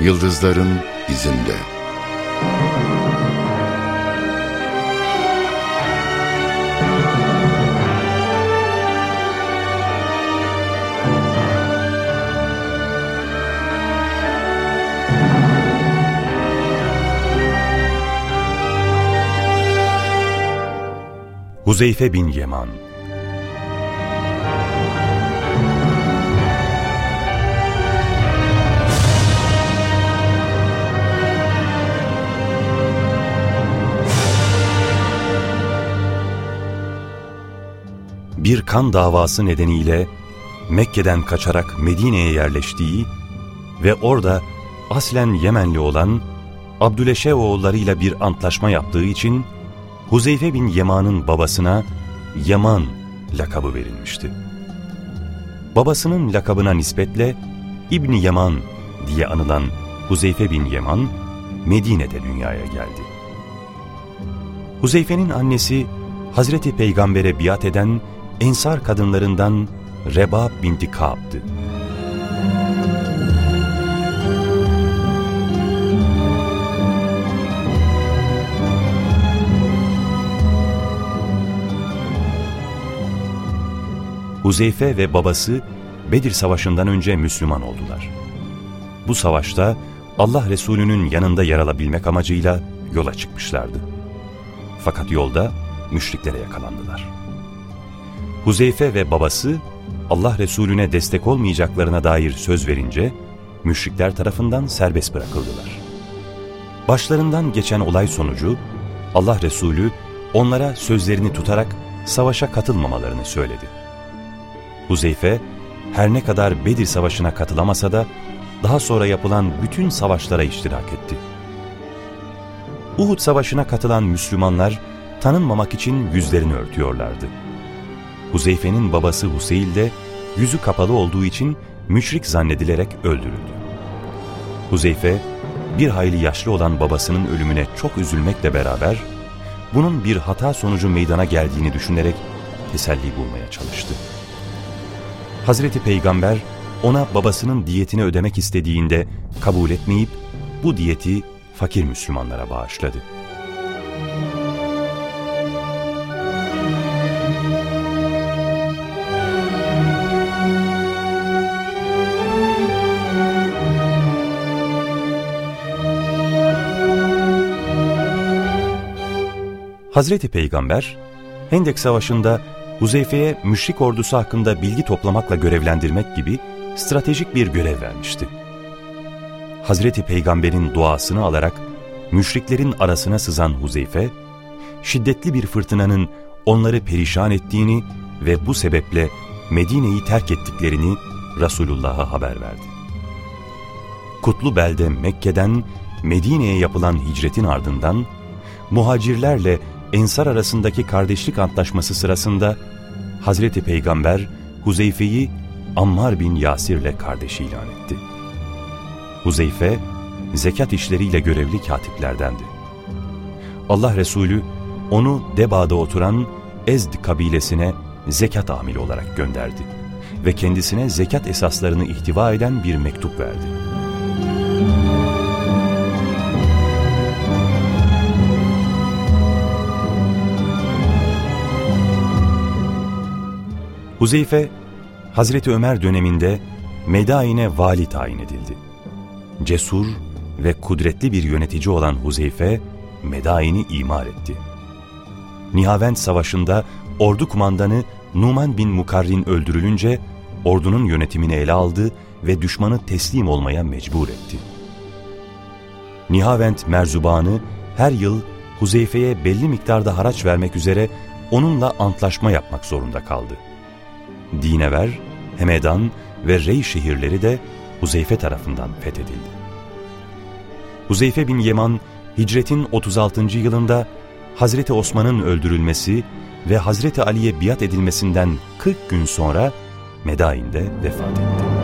Yıldızların izinde. Huzeyfe bin Yeman bir kan davası nedeniyle Mekke'den kaçarak Medine'ye yerleştiği ve orada aslen Yemenli olan Abdüleşe oğullarıyla bir antlaşma yaptığı için Huzeyfe bin Yeman'ın babasına Yaman lakabı verilmişti. Babasının lakabına nispetle İbni Yaman diye anılan Huzeyfe bin Yeman Medine'de dünyaya geldi. Huzeyfe'nin annesi Hazreti Peygamber'e biat eden Ensar kadınlarından Reba binti Ka'b'dı. Huzeyfe ve babası Bedir Savaşı'ndan önce Müslüman oldular. Bu savaşta Allah Resulü'nün yanında yer alabilmek amacıyla yola çıkmışlardı. Fakat yolda müşriklere yakalandılar. Huzeyfe ve babası Allah Resulüne destek olmayacaklarına dair söz verince müşrikler tarafından serbest bırakıldılar. Başlarından geçen olay sonucu Allah Resulü onlara sözlerini tutarak savaşa katılmamalarını söyledi. Huzeyfe her ne kadar Bedir Savaşı'na katılamasa da daha sonra yapılan bütün savaşlara iştirak etti. Uhud Savaşı'na katılan Müslümanlar tanınmamak için yüzlerini örtüyorlardı. Huzeyfe'nin babası Huseyl de yüzü kapalı olduğu için müşrik zannedilerek öldürüldü. Huzeyfe, bir hayli yaşlı olan babasının ölümüne çok üzülmekle beraber, bunun bir hata sonucu meydana geldiğini düşünerek teselli bulmaya çalıştı. Hazreti Peygamber ona babasının diyetini ödemek istediğinde kabul etmeyip bu diyeti fakir Müslümanlara bağışladı. Hazreti Peygamber, Hendek Savaşı'nda Huzeyfe'ye müşrik ordusu hakkında bilgi toplamakla görevlendirmek gibi stratejik bir görev vermişti. Hazreti Peygamber'in duasını alarak müşriklerin arasına sızan Huzeyfe, şiddetli bir fırtınanın onları perişan ettiğini ve bu sebeple Medine'yi terk ettiklerini Resulullah'a haber verdi. Kutlu belde Mekke'den Medine'ye yapılan hicretin ardından muhacirlerle Ensar arasındaki kardeşlik antlaşması sırasında Hazreti Peygamber Huzeyfe'yi Ammar bin Yasir'le kardeşi ilan etti. Huzeyfe, zekat işleriyle görevli katiplerdendi. Allah Resulü onu Deba'da oturan Ezd kabilesine zekat amili olarak gönderdi ve kendisine zekat esaslarını ihtiva eden bir mektup verdi. Huzeyfe, Hazreti Ömer döneminde Medain'e vali tayin edildi. Cesur ve kudretli bir yönetici olan Huzeyfe, Medain'i imar etti. Nihavend Savaşı'nda ordu kumandanı Numan bin Mukarrin öldürülünce ordunun yönetimini ele aldı ve düşmanı teslim olmaya mecbur etti. Nihavend Merzubanı her yıl Huzeyfe'ye belli miktarda haraç vermek üzere onunla antlaşma yapmak zorunda kaldı. Dinever, Hemedan ve Rey şehirleri de Huzeyfe tarafından fethedildi. Huzeyfe bin Yeman, hicretin 36. yılında Hazreti Osman'ın öldürülmesi ve Hazreti Ali'ye biat edilmesinden 40 gün sonra Medain'de vefat etti.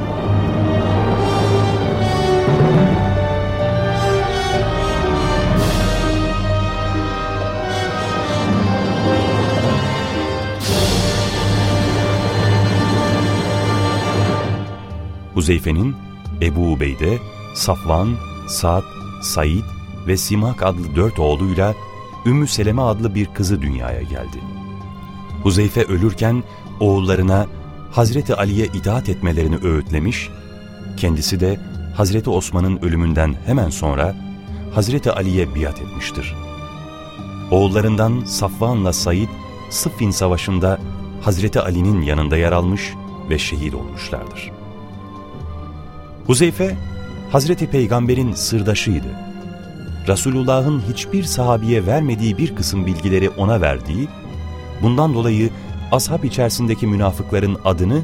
Huzeyfe'nin Ebu Ubeyde, Safvan, Sa'd, Said ve Simak adlı dört oğluyla Ümmü Seleme adlı bir kızı dünyaya geldi. Huzeyfe ölürken oğullarına Hazreti Ali'ye itaat etmelerini öğütlemiş, kendisi de Hazreti Osman'ın ölümünden hemen sonra Hazreti Ali'ye biat etmiştir. Oğullarından Safvan'la Said, Sıffin Savaşı'nda Hazreti Ali'nin yanında yer almış ve şehit olmuşlardır. Huzeyfe, Hazreti Peygamber'in sırdaşıydı. Resulullah'ın hiçbir sahabiye vermediği bir kısım bilgileri ona verdiği, bundan dolayı ashab içerisindeki münafıkların adını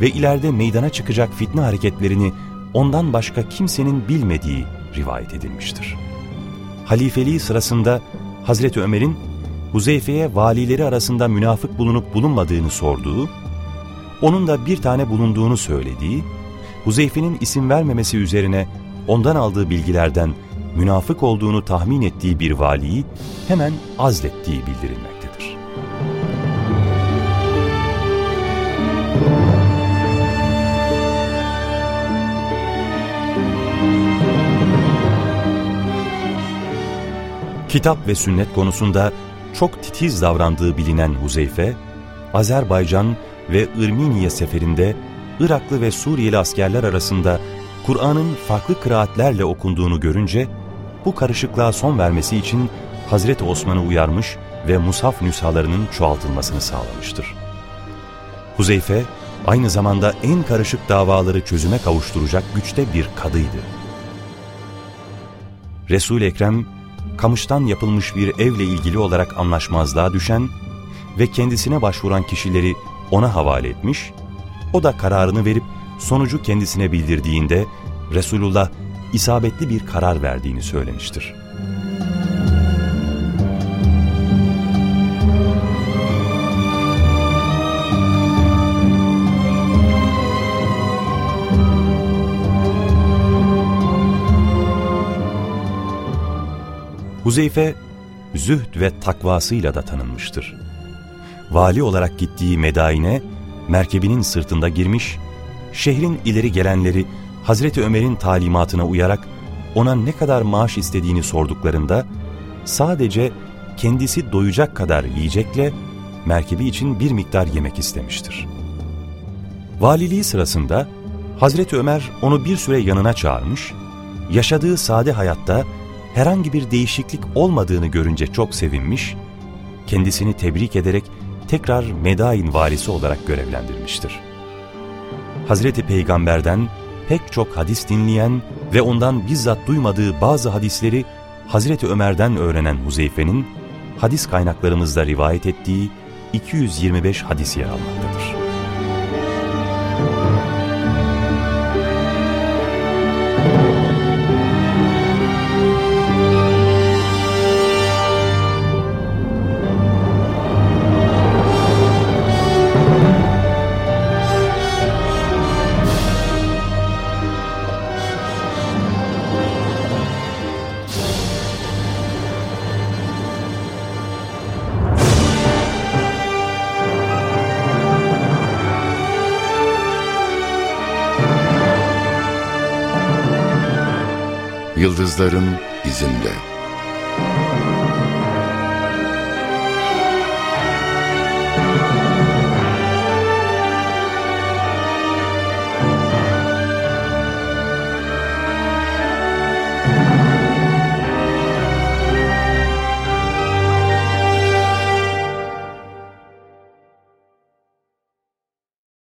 ve ileride meydana çıkacak fitne hareketlerini ondan başka kimsenin bilmediği rivayet edilmiştir. Halifeliği sırasında Hazreti Ömer'in Huzeyfe'ye valileri arasında münafık bulunup bulunmadığını sorduğu, onun da bir tane bulunduğunu söylediği, Huzeyfe'nin isim vermemesi üzerine ondan aldığı bilgilerden münafık olduğunu tahmin ettiği bir valiyi hemen azlettiği bildirilmektedir. Kitap ve sünnet konusunda çok titiz davrandığı bilinen Huzeyfe, Azerbaycan ve Irminiye seferinde Iraklı ve Suriyeli askerler arasında Kur'an'ın farklı kıraatlerle okunduğunu görünce bu karışıklığa son vermesi için Hazreti Osman'ı uyarmış ve mushaf nüshalarının çoğaltılmasını sağlamıştır. Huzeyfe aynı zamanda en karışık davaları çözüme kavuşturacak güçte bir kadıydı. Resul-i Ekrem, kamıştan yapılmış bir evle ilgili olarak anlaşmazlığa düşen ve kendisine başvuran kişileri ona havale etmiş, o da kararını verip sonucu kendisine bildirdiğinde Resulullah isabetli bir karar verdiğini söylemiştir. Huzeyfe, zühd ve takvasıyla da tanınmıştır. Vali olarak gittiği Medain'e merkebinin sırtında girmiş, şehrin ileri gelenleri Hazreti Ömer'in talimatına uyarak ona ne kadar maaş istediğini sorduklarında sadece kendisi doyacak kadar yiyecekle merkebi için bir miktar yemek istemiştir. Valiliği sırasında Hazreti Ömer onu bir süre yanına çağırmış, yaşadığı sade hayatta herhangi bir değişiklik olmadığını görünce çok sevinmiş, kendisini tebrik ederek tekrar Medain valisi olarak görevlendirmiştir. Hazreti Peygamber'den pek çok hadis dinleyen ve ondan bizzat duymadığı bazı hadisleri Hazreti Ömer'den öğrenen Huzeyfe'nin hadis kaynaklarımızda rivayet ettiği 225 hadis yer almaktadır. Yıldızların izinde.